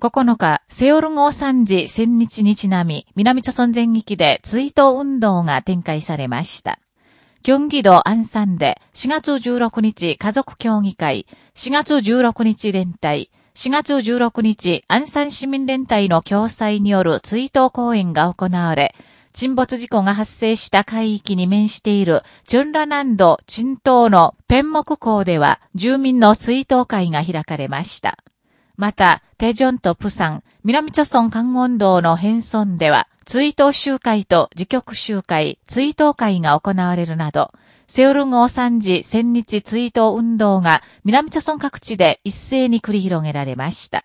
9日、セオル号3時千日にちなみ、南朝村全域で追悼運動が展開されました。京畿道安山で4月16日家族協議会、4月16日連帯、4月16日安山市民連帯の共催による追悼公演が行われ、沈没事故が発生した海域に面しているチュンラ南道陳東のペン木港では住民の追悼会が開かれました。また、テジョンとプサン、南朝村観音堂の変村では、追悼集会と自局集会、追悼会が行われるなど、セオル号三次千日追悼運動が南朝村各地で一斉に繰り広げられました。